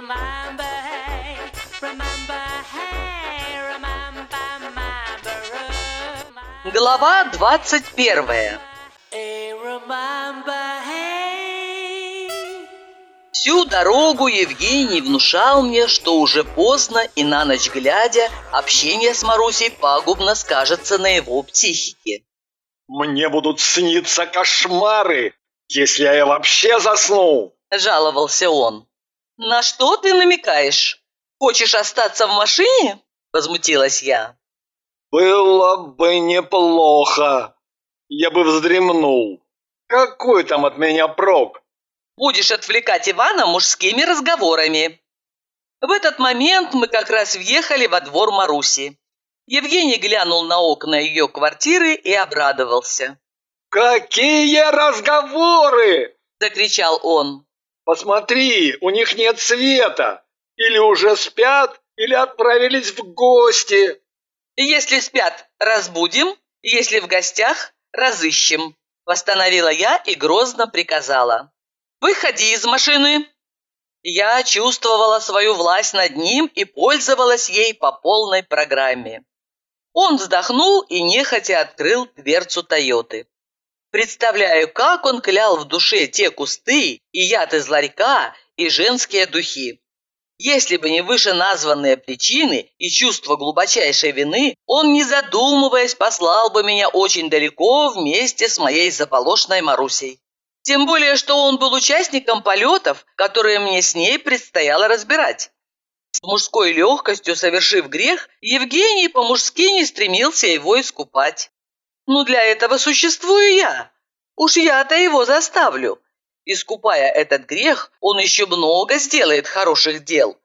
remember, hey, remember, hey, remember, remember. Глава 21 Hey, remember, hey. Всю дорогу Евгений внушал мне, что уже поздно и на ночь глядя, общение с Марусей пагубно скажется на его психике. Мне будут сниться кошмары, если я вообще засну. Жаловался он. «На что ты намекаешь? Хочешь остаться в машине?» Возмутилась я. Было бы неплохо. Я бы вздремнул. Какой там от меня прок? Будешь отвлекать Ивана мужскими разговорами. В этот момент мы как раз въехали во двор Маруси. Евгений глянул на окна ее квартиры и обрадовался. Какие разговоры! Закричал он. Посмотри, у них нет света. Или уже спят, или отправились в гости. Если спят, разбудим, если в гостях, разыщем. Восстановила я и грозно приказала. Выходи из машины. Я чувствовала свою власть над ним и пользовалась ей по полной программе. Он вздохнул и нехотя открыл дверцу Тойоты. Представляю, как он клял в душе те кусты и яд из ларька, и женские духи. Если бы не вышеназванные причины и чувство глубочайшей вины, он, не задумываясь, послал бы меня очень далеко вместе с моей заполошной Марусей. Тем более, что он был участником полетов, которые мне с ней предстояло разбирать. С мужской легкостью совершив грех, Евгений по-мужски не стремился его искупать. Ну, для этого существую я. Уж я-то его заставлю. Искупая этот грех, он еще много сделает хороших дел.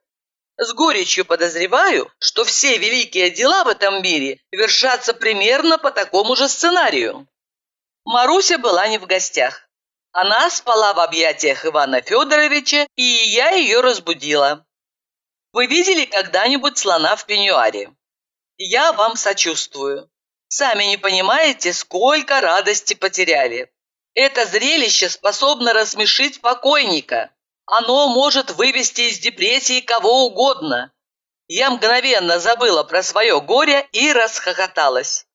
С горечью подозреваю, что все великие дела в этом мире вершатся примерно по такому же сценарию. Маруся была не в гостях. Она спала в объятиях Ивана Федоровича, и я ее разбудила. Вы видели когда-нибудь слона в пеньюаре? Я вам сочувствую. Сами не понимаете, сколько радости потеряли. Это зрелище способно рассмешить покойника. Оно может вывести из депрессии кого угодно. Я мгновенно забыла про свое горе и расхохоталась.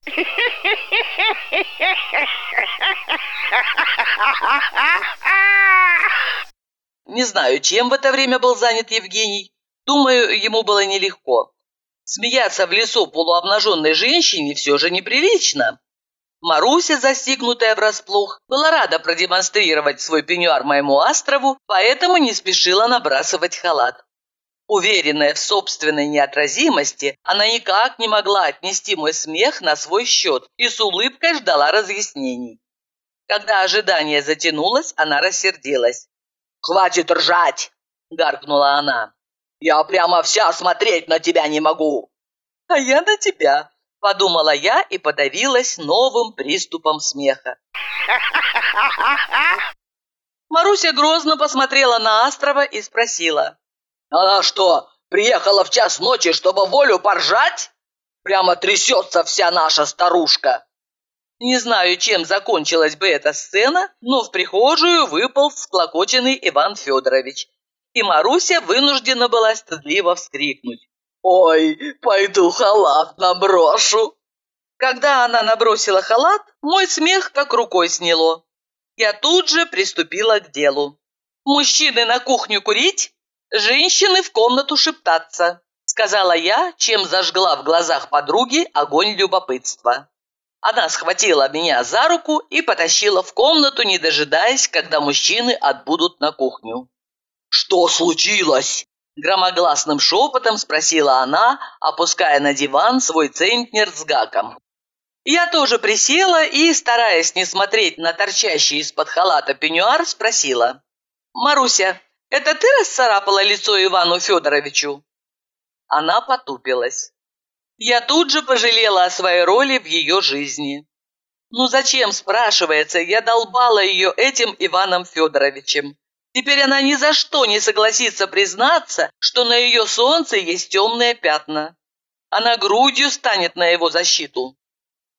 Не знаю, чем в это время был занят Евгений. Думаю, ему было нелегко. Смеяться в лесу полуобнаженной женщине все же неприлично. Маруся, застигнутая врасплох, была рада продемонстрировать свой пеньюар моему острову, поэтому не спешила набрасывать халат. Уверенная в собственной неотразимости, она никак не могла отнести мой смех на свой счет и с улыбкой ждала разъяснений. Когда ожидание затянулось, она рассердилась. «Хватит ржать!» – гаркнула она. «Я прямо вся смотреть на тебя не могу!» «А я на тебя!» – подумала я и подавилась новым приступом смеха. Маруся грозно посмотрела на Астрова и спросила. «Она что, приехала в час ночи, чтобы волю поржать? Прямо трясется вся наша старушка!» Не знаю, чем закончилась бы эта сцена, но в прихожую выпал всклокоченный Иван Федорович, и Маруся вынуждена была стыдливо вскрикнуть. «Ой, пойду халат наброшу!» Когда она набросила халат, мой смех как рукой сняло. Я тут же приступила к делу. «Мужчины на кухню курить, женщины в комнату шептаться», сказала я, чем зажгла в глазах подруги огонь любопытства. Она схватила меня за руку и потащила в комнату, не дожидаясь, когда мужчины отбудут на кухню. «Что случилось?» Громогласным шепотом спросила она, опуская на диван свой центнер с гаком. Я тоже присела и, стараясь не смотреть на торчащий из-под халата пеньюар, спросила. «Маруся, это ты расцарапала лицо Ивану Федоровичу?» Она потупилась. Я тут же пожалела о своей роли в ее жизни. Ну зачем, спрашивается, я долбала ее этим Иваном Федоровичем. Теперь она ни за что не согласится признаться, что на ее солнце есть темные пятна. Она грудью станет на его защиту.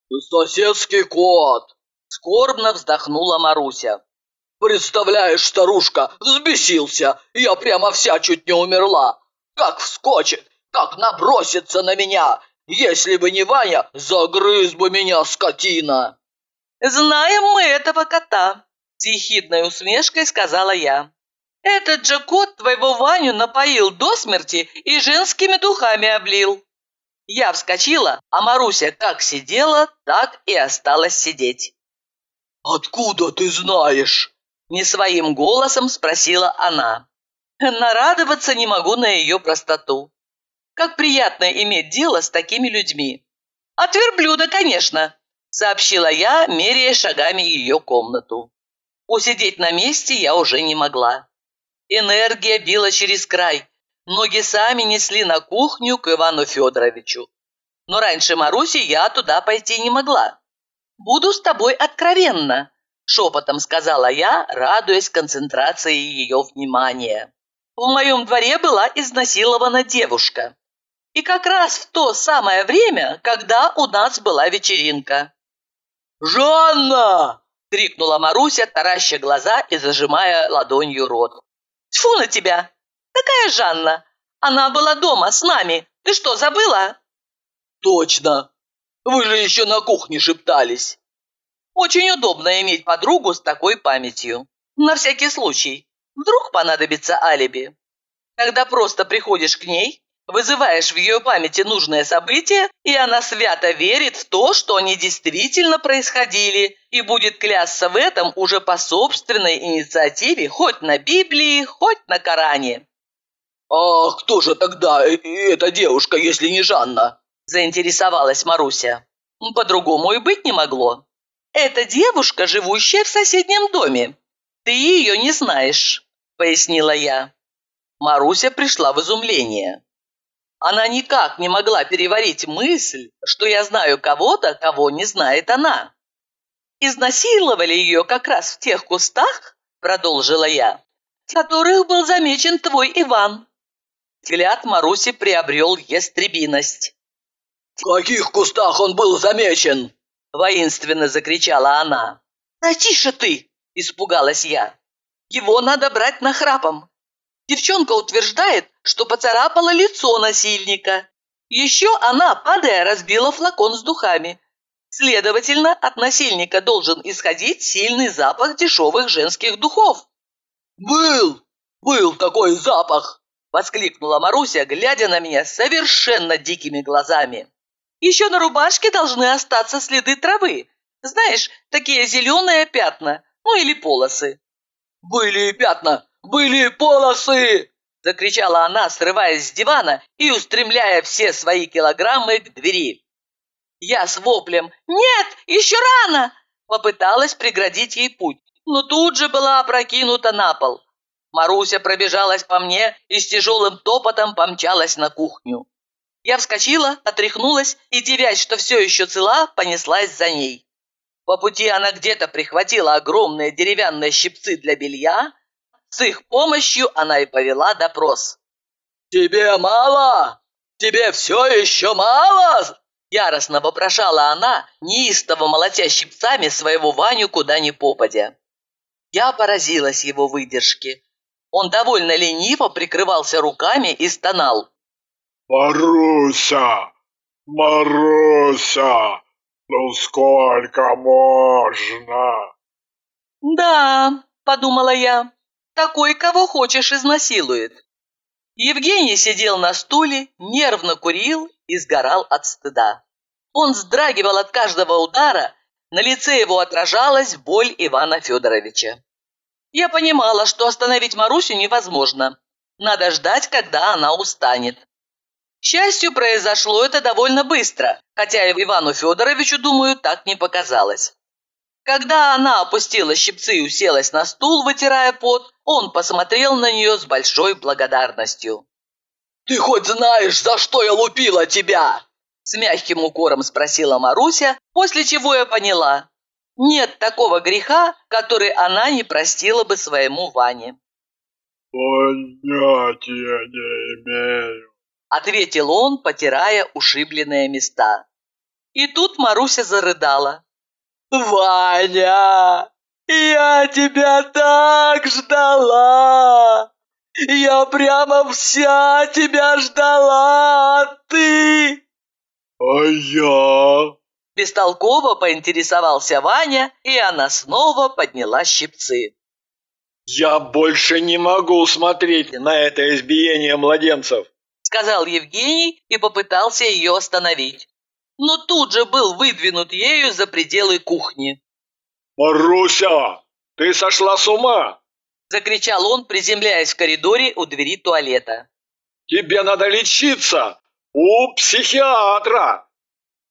«Соседский кот!» – скорбно вздохнула Маруся. Представляешь, старушка, взбесился, я прямо вся чуть не умерла. Как вскочит, как набросится на меня. Если бы не Ваня, загрыз бы меня скотина. «Знаем мы этого кота», – с ехидной усмешкой сказала я. «Этот же кот твоего Ваню напоил до смерти и женскими духами облил». Я вскочила, а Маруся как сидела, так и осталась сидеть. «Откуда ты знаешь?» – не своим голосом спросила она. Нарадоваться не могу на ее простоту. Как приятно иметь дело с такими людьми. От верблюда, конечно, сообщила я, меряя шагами ее комнату. Усидеть на месте я уже не могла. Энергия била через край, Ноги сами несли на кухню к Ивану Федоровичу. Но раньше Маруси я туда пойти не могла. «Буду с тобой откровенна», – шепотом сказала я, радуясь концентрации ее внимания. В моем дворе была изнасилована девушка. И как раз в то самое время, когда у нас была вечеринка. «Жанна!» – крикнула Маруся, тараща глаза и зажимая ладонью рот. «Тьфу на тебя! Какая Жанна? Она была дома с нами. Ты что, забыла?» «Точно! Вы же еще на кухне шептались!» «Очень удобно иметь подругу с такой памятью. На всякий случай. Вдруг понадобится алиби. Когда просто приходишь к ней, вызываешь в ее памяти нужное событие, и она свято верит в то, что они действительно происходили, и будет клясться в этом уже по собственной инициативе хоть на Библии, хоть на Коране. «А кто же тогда эта девушка, если не Жанна?» – заинтересовалась Маруся. «По-другому и быть не могло. Это девушка, живущая в соседнем доме. Ты ее не знаешь», – пояснила я. Маруся пришла в изумление. Она никак не могла переварить мысль, что я знаю кого-то, кого не знает она. «Изнасиловали ее как раз в тех кустах», – продолжила я, – «в которых был замечен твой Иван. Взгляд Маруси приобрел ястребиность. «В каких кустах он был замечен?» Воинственно закричала она. «Да тише ты!» – испугалась я. «Его надо брать нахрапом. Девчонка утверждает, что поцарапала лицо насильника. Еще она, падая, разбила флакон с духами. Следовательно, от насильника должен исходить сильный запах дешевых женских духов». «Был! Был такой запах!» – воскликнула Маруся, глядя на меня совершенно дикими глазами. «Еще на рубашке должны остаться следы травы. Знаешь, такие зеленые пятна, ну или полосы». «Были пятна! Были полосы!» – закричала она, срываясь с дивана и устремляя все свои килограммы к двери. Я с воплем «Нет, еще рано!» попыталась преградить ей путь, но тут же была опрокинута на пол. Маруся пробежалась по мне и с тяжелым топотом помчалась на кухню. Я вскочила, отряхнулась и, девясь, что все еще цела, понеслась за ней. По пути она где-то прихватила огромные деревянные щипцы для белья. С их помощью она и повела допрос. «Тебе мало? Тебе все еще мало?» Яростно вопрошала она, неистово молотя щипцами своего Ваню куда ни попадя. Я поразилась его выдержке. Он довольно лениво прикрывался руками и стонал. «Маруся! Маруся! Ну сколько можно?» «Да», — подумала я, — «такой, кого хочешь, изнасилует». Евгений сидел на стуле, нервно курил и сгорал от стыда. Он вздрагивал от каждого удара, на лице его отражалась боль Ивана Федоровича. Я понимала, что остановить Марусю невозможно. Надо ждать, когда она устанет. К счастью, произошло это довольно быстро, хотя Ивану Федоровичу, думаю, так не показалось. Когда она опустила щипцы и уселась на стул, вытирая пот, он посмотрел на нее с большой благодарностью. «Ты хоть знаешь, за что я лупила тебя?» С мягким укором спросила Маруся, после чего я поняла. Нет такого греха, который она не простила бы своему Ване. «Понятия не имею», — ответил он, потирая ушибленные места. И тут Маруся зарыдала. «Ваня! Я тебя так ждала! Я прямо вся тебя ждала, а ты...» А я? Бестолково поинтересовался Ваня, и она снова подняла щипцы. Я больше не могу смотреть на это избиение младенцев. Сказал Евгений и попытался ее остановить. Но тут же был выдвинут ею за пределы кухни. Маруся, ты сошла с ума? Закричал он, приземляясь в коридоре у двери туалета. Тебе надо лечиться у психиатра.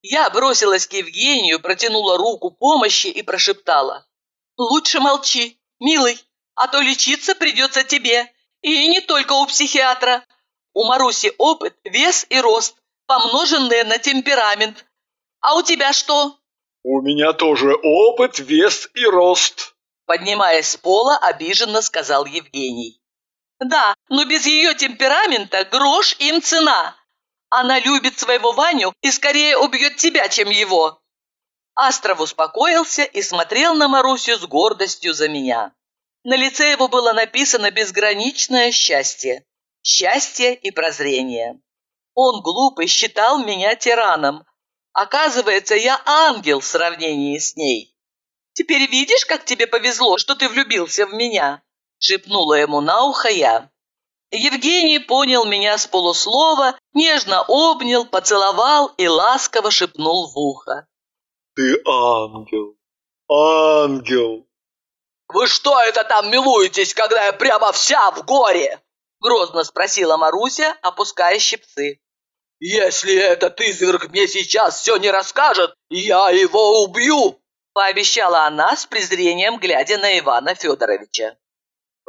Я бросилась к Евгению, протянула руку помощи и прошептала. «Лучше молчи, милый, а то лечиться придется тебе. И не только у психиатра. У Маруси опыт, вес и рост, помноженные на темперамент. А у тебя что?» У меня тоже опыт, вес и рост. Поднимаясь с пола, обиженно сказал Евгений. «Да, но без ее темперамента грош им цена. Она любит своего Ваню и скорее убьет тебя, чем его». Астров успокоился и смотрел на Марусю с гордостью за меня. На лице его было написано безграничное счастье. Счастье и прозрение. Он, глупый, считал меня тираном. Оказывается, я ангел в сравнении с ней. «Теперь видишь, как тебе повезло, что ты влюбился в меня?» шепнула ему на ухо я. Евгений понял меня с полуслова, нежно обнял, поцеловал и ласково шепнул в ухо. Ты ангел, ангел. «Вы что это там милуетесь, когда я прямо вся в горе?» Грозно спросила Маруся, опуская щипцы. «Если этот изверг мне сейчас все не расскажет, я его убью!» Пообещала она с презрением, глядя на Ивана Федоровича.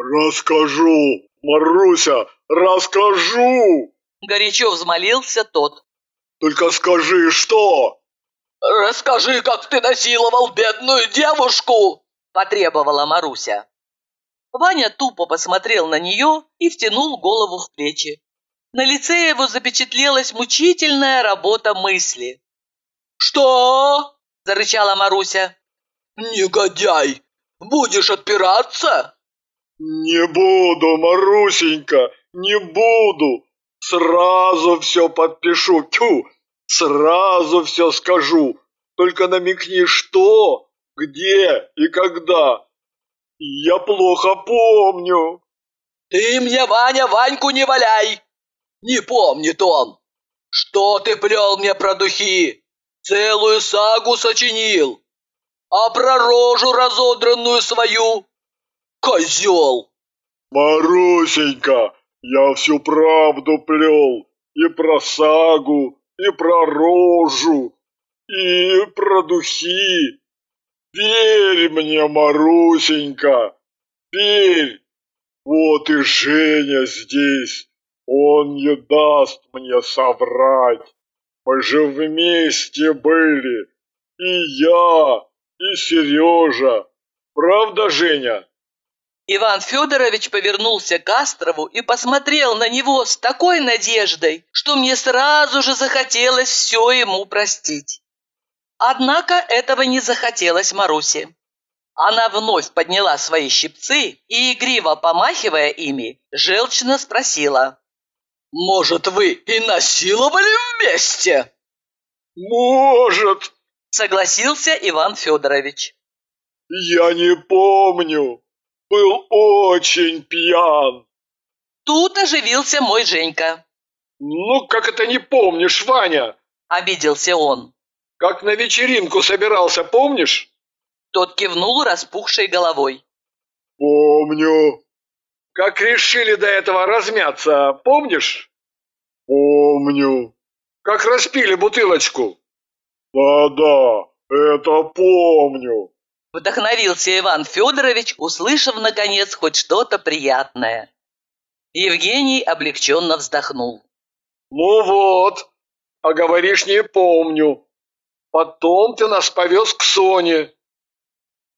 Расскажу, Маруся, расскажу. Горячо взмолился тот. Только скажи, что? Расскажи, как ты насиловал бедную девушку, потребовала Маруся. Ваня тупо посмотрел на нее и втянул голову в плечи. На лице его запечатлелась мучительная работа мысли. «Что?» – зарычала Маруся. «Негодяй! Будешь отпираться?» «Не буду, Марусенька, не буду! Сразу все подпишу, тю, сразу все скажу. Только намекни, что, где и когда. Я плохо помню». «Ты мне, Ваня, Ваньку не валяй! Не помнит он! Что ты плел мне про духи? Целую сагу сочинил! А про рожу разодранную свою Козел! Марусенька, я всю правду плел. И про сагу, и про рожу, и про духи. Верь мне, Марусенька, верь. Вот и Женя здесь. Он не даст мне соврать. Мы же вместе были. И я, и Сережа. Правда, Женя? Иван Федорович повернулся к Астрову и посмотрел на него с такой надеждой, что мне сразу же захотелось все ему простить. Однако этого не захотелось Марусе. Она вновь подняла свои щипцы и, игриво помахивая ими, желчно спросила. «Может, вы и насиловали вместе?» «Может», — согласился Иван Федорович. «Я не помню был очень пьян. Тут оживился мой Женька. Ну, как это не помнишь, Ваня? Обиделся он. Как на вечеринку собирался, помнишь? Тот кивнул распухшей головой. Помню. Как решили до этого размяться, помнишь? Помню. Как распили бутылочку? Да-да, это помню. Вдохновился Иван Федорович, услышав, наконец, хоть что-то приятное. Евгений облегченно вздохнул. «Ну вот, а говоришь, не помню. Потом ты нас повез к Соне».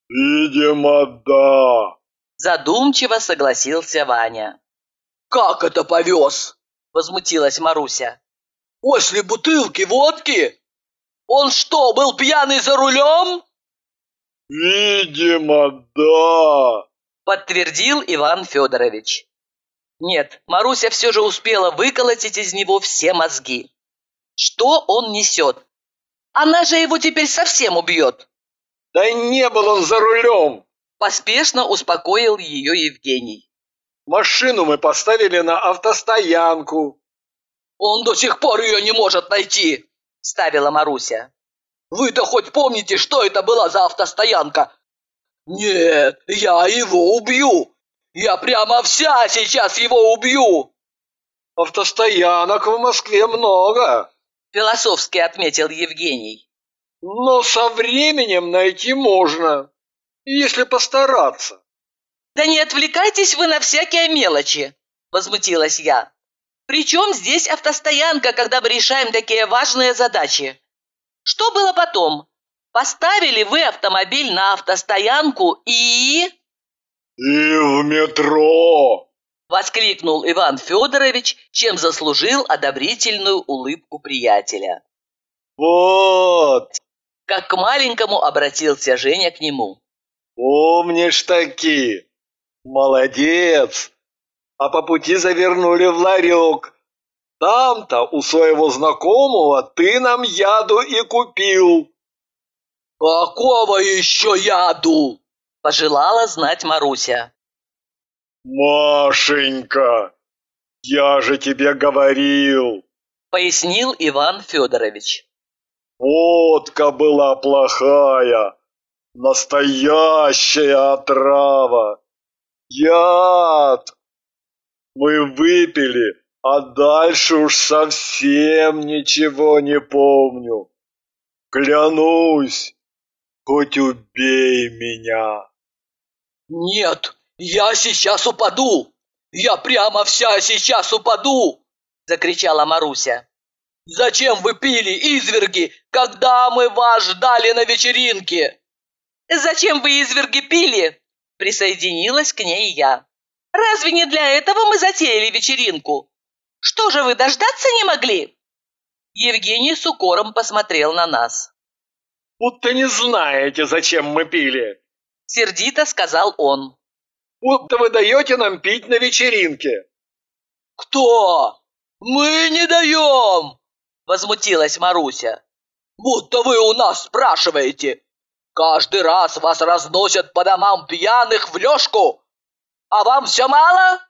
«Видимо, да», – задумчиво согласился Ваня. «Как это повез?» – возмутилась Маруся. «После бутылки водки? Он что, был пьяный за рулем?» Видимо, да. подтвердил Иван Федорович. Нет, Маруся все же успела выколотить из него все мозги. Что он несет? Она же его теперь совсем убьет. Да не был он за рулем. Поспешно успокоил ее Евгений. Машину мы поставили на автостоянку. Он до сих пор ее не может найти. Ставила Маруся. Вы-то хоть помните, что это была за автостоянка? Нет, я его убью. Я прямо вся сейчас его убью. Автостоянок в Москве много. Философски отметил Евгений. Но со временем найти можно, если постараться. Да не отвлекайтесь вы на всякие мелочи, возмутилась я. Причем здесь автостоянка, когда мы решаем такие важные задачи? Что было потом? Поставили вы автомобиль на автостоянку и... И в метро. Воскликнул Иван Федорович, чем заслужил одобрительную улыбку приятеля. Вот, Как к маленькому обратился Женя к нему. помнишь таки. Молодец. А по пути завернули в ларек. Там-то у своего знакомого ты нам яду и купил. Какого еще яду? Пожелала знать Маруся. Машенька, я же тебе говорил. Пояснил Иван Федорович. Водка была плохая, настоящая отрава, яд. Мы выпили, а дальше уж совсем ничего не помню. Клянусь, хоть убей меня. Нет, я сейчас упаду. Я прямо вся сейчас упаду. Закричала Маруся. Зачем вы пили, изверги, когда мы вас ждали на вечеринке? Зачем вы изверги пили? Присоединилась к ней я. Разве не для этого мы затеяли вечеринку? Что же вы дождаться не могли? Евгений с укором посмотрел на нас. Будто не знаете, зачем мы пили. Сердито сказал он. Будто вы даете нам пить на вечеринке. Кто? Мы не даем. Возмутилась Маруся. Будто вы у нас спрашиваете. Каждый раз вас разносят по домам пьяных в лёжку. А вам все мало?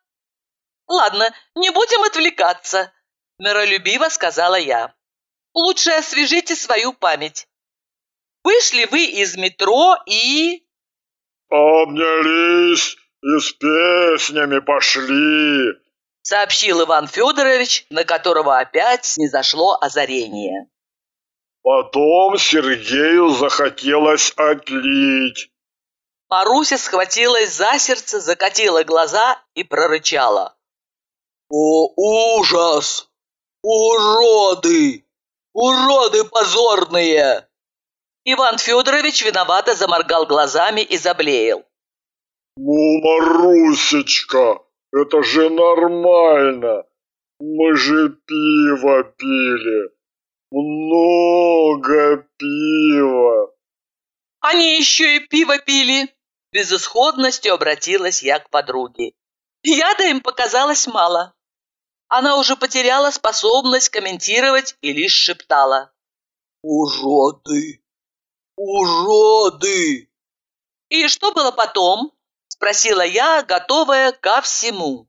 Ладно, не будем отвлекаться, миролюбиво сказала я. Лучше освежите свою память. Вышли вы из метро и... Обнялись и с песнями пошли. сообщил Иван Федорович, на которого опять снизошло озарение. Потом Сергею захотелось отлить. Маруся схватилась за сердце, закатила глаза и прорычала. О, ужас! Уроды! Уроды позорные! Иван Федорович виновато заморгал глазами и заблеял. Ну, Марусечка, это же нормально. Мы же пиво пили. Много пива. Они еще и пиво пили. Безысходностью обратилась я к подруге. Яда им показалось мало. Она уже потеряла способность комментировать и лишь шептала. Уроды! Уроды! «И что было потом?» – спросила я, готовая ко всему.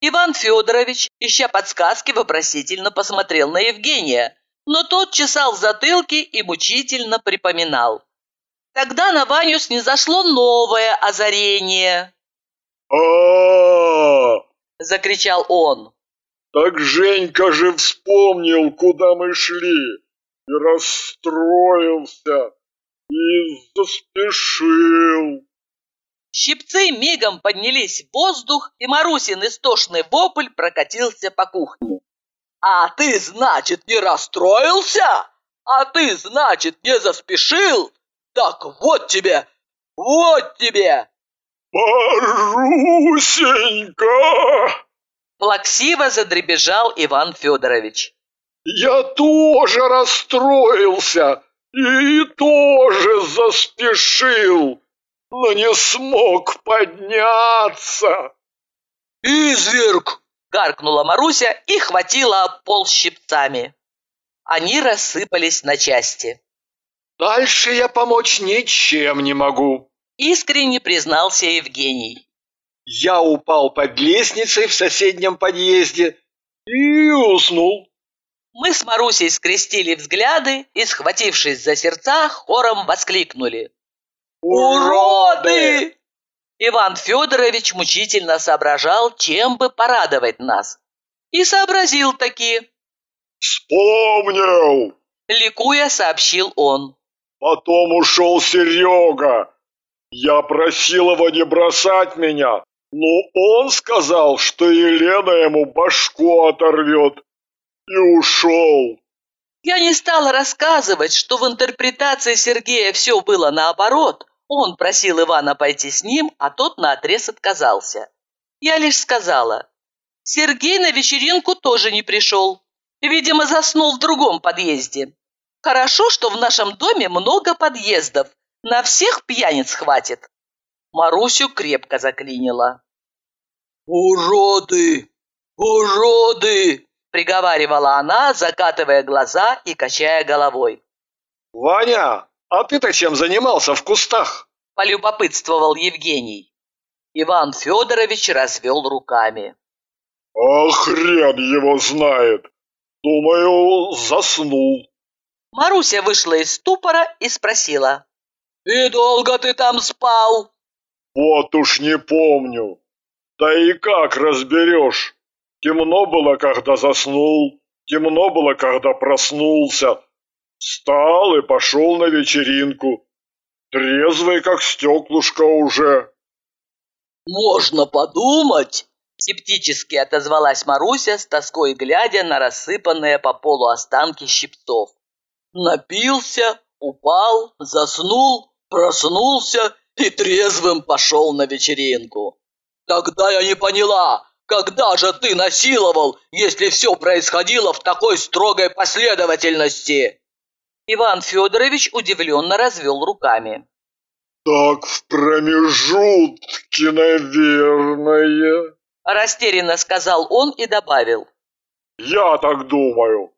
Иван Федорович, ища подсказки, вопросительно посмотрел на Евгения, но тот чесал в затылке и мучительно припоминал. Тогда на Ваню снизошло новое озарение, А, закричал он. так Женька же вспомнил, куда мы шли, и расстроился, и заспешил. Щипцы мигом поднялись в воздух, и Марусин истошный вопль прокатился по кухне. А ты, значит, не расстроился? А ты, значит, не заспешил? Так вот тебе, вот тебе! Марусенька! Плаксиво задребежал Иван Федорович. Я тоже расстроился. и тоже заспешил, но не смог подняться. «Изверг!» — гаркнула Маруся и хватила пол щипцами. Они рассыпались на части. Дальше я помочь ничем не могу. Искренне признался Евгений. Я упал под лестницей в соседнем подъезде и уснул. Мы с Марусей скрестили взгляды и, схватившись за сердца, хором воскликнули. Уроды! Иван Федорович мучительно соображал, чем бы порадовать нас. И сообразил таки. Вспомнил! Ликуя, сообщил он. Потом ушел Серега. Я просил его не бросать меня, но он сказал, что Елена ему башку оторвет. И ушел. Я не стала рассказывать, что в интерпретации Сергея все было наоборот. Он просил Ивана пойти с ним, а тот наотрез отказался. Я лишь сказала, Сергей на вечеринку тоже не пришел. Видимо, заснул в другом подъезде. Хорошо, что в нашем доме много подъездов. На всех пьяниц хватит. Марусю крепко заклинило. «Уроды! Уроды!» Приговаривала она, закатывая глаза и качая головой. «Ваня, а ты-то чем занимался в кустах?» полюбопытствовал Евгений. Иван Федорович развел руками. А хрен его знает. Думаю, заснул. Маруся вышла из ступора и спросила. «И долго ты там спал?» Вот уж не помню. Да и как разберешь? Темно было, когда заснул, темно было, когда проснулся. Встал и пошел на вечеринку. Трезвый, как стеклушка уже. «Можно подумать!» Скептически отозвалась Маруся с тоской глядя на рассыпанные по полу останки щипцов. Напился, упал, заснул, проснулся и трезвым пошел на вечеринку. Тогда я не поняла, когда же ты насиловал, если все происходило в такой строгой последовательности? Иван Федорович удивленно развел руками. Так в промежутке, наверное. Растерянно сказал он и добавил. Я так думаю.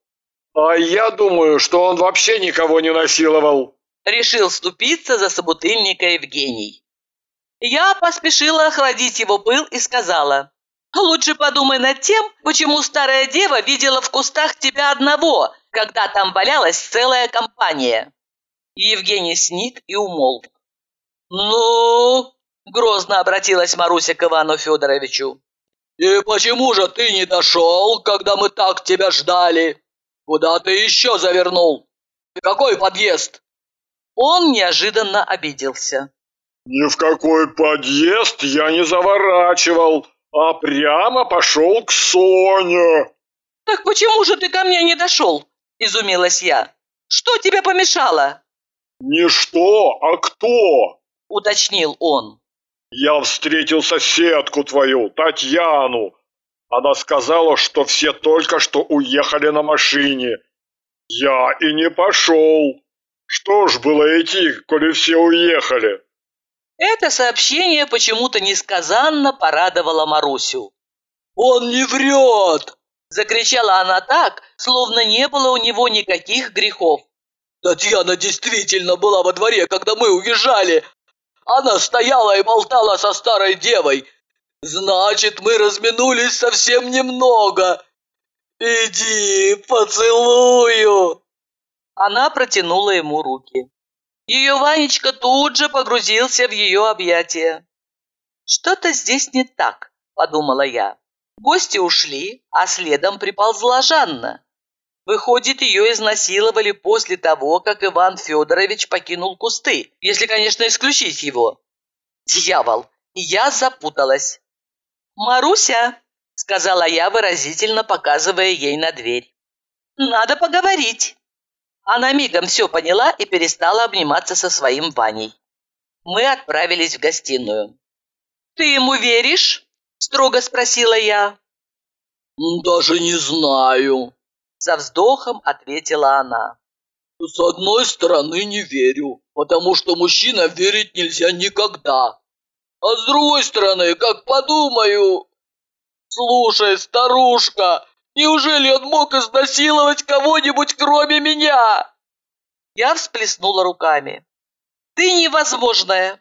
А я думаю, что он вообще никого не насиловал. Решил ступиться за собутыльника Евгений. Я поспешила охладить его пыл и сказала. Лучше подумай над тем, почему старая дева видела в кустах тебя одного, когда там валялась целая компания. Евгений сник и умолк. «Ну?» – грозно обратилась Маруся к Ивану Федоровичу. «И почему же ты не дошел, когда мы так тебя ждали? Куда ты еще завернул? Какой подъезд?» Он неожиданно обиделся. «Ни в какой подъезд я не заворачивал а прямо пошел к Соне. Так почему же ты ко мне не дошел? Изумилась я. Что тебе помешало? Не что, а кто? Уточнил он. Я встретил соседку твою, Татьяну. Она сказала, что все только что уехали на машине. Я и не пошел. Что ж было идти, коли все уехали? Это сообщение почему-то несказанно порадовало Марусю. «Он не врет!» – закричала она так, словно не было у него никаких грехов. «Татьяна действительно была во дворе, когда мы уезжали. Она стояла и болтала со старой девой. Значит, мы разминулись совсем немного. Иди, поцелую!» Она протянула ему руки. Ее Ванечка тут же погрузился в ее объятия. «Что-то здесь не так», — подумала я. Гости ушли, а следом приползла Жанна. Выходит, ее изнасиловали после того, как Иван Федорович покинул кусты, если, конечно, исключить его. Дьявол! Я запуталась. «Маруся!» — сказала я, выразительно показывая ей на дверь. «Надо поговорить!» Она мигом все поняла и перестала обниматься со своим Ваней. Мы отправились в гостиную. «Ты ему веришь?» – строго спросила я. «Даже не знаю», – со вздохом ответила она. С одной стороны не верю, потому что мужчинам верить нельзя никогда. А с другой стороны, как подумаю... Слушай, старушка, неужели он мог изнасиловать кого-нибудь кроме меня? Я всплеснула руками. Ты невозможная.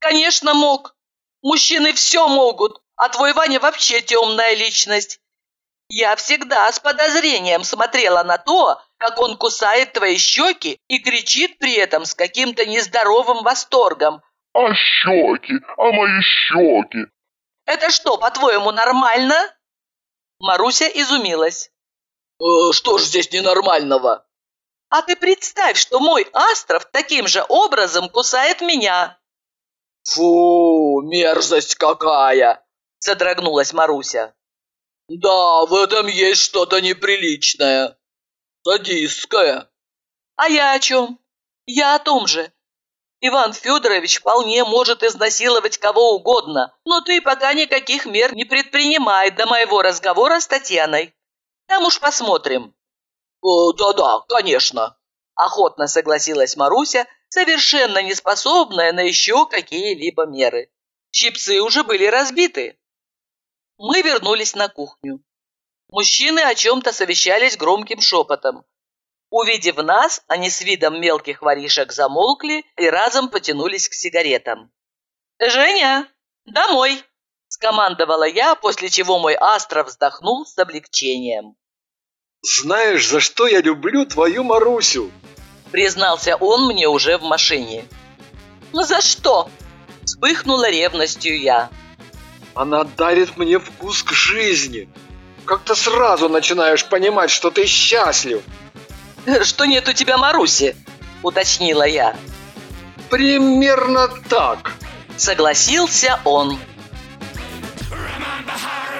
Конечно, мог. Мужчины все могут, а твой Ваня вообще темная личность. Я всегда с подозрением смотрела на то, как он кусает твои щеки и кричит при этом с каким-то нездоровым восторгом. А щеки, а мои щеки. Это что, по-твоему, нормально? Маруся изумилась. Э, что ж здесь ненормального? А ты представь, что мой Астров таким же образом кусает меня. Фу, мерзость какая! Содрогнулась Маруся. Да, в этом есть что-то неприличное. Садистское. А я о чем? Я о том же. Иван Федорович вполне может изнасиловать кого угодно, но ты пока никаких мер не предпринимай до моего разговора с Татьяной. Там уж посмотрим. Да-да, конечно. Охотно согласилась Маруся, совершенно не способная на еще какие-либо меры. Щипцы уже были разбиты. Мы вернулись на кухню. Мужчины о чем-то совещались громким шепотом. Увидев нас, они с видом мелких воришек замолкли и разом потянулись к сигаретам. «Женя, домой!» – скомандовала я, после чего мой Астров вздохнул с облегчением. Знаешь, за что я люблю твою Марусю? Признался он мне уже в машине. «Ну за что?» – вспыхнула ревностью я. Она дарит мне вкус к жизни. Как-то сразу начинаешь понимать, что ты счастлив что нет у тебя Маруси?» – уточнила я. «Примерно так», – согласился он. Remember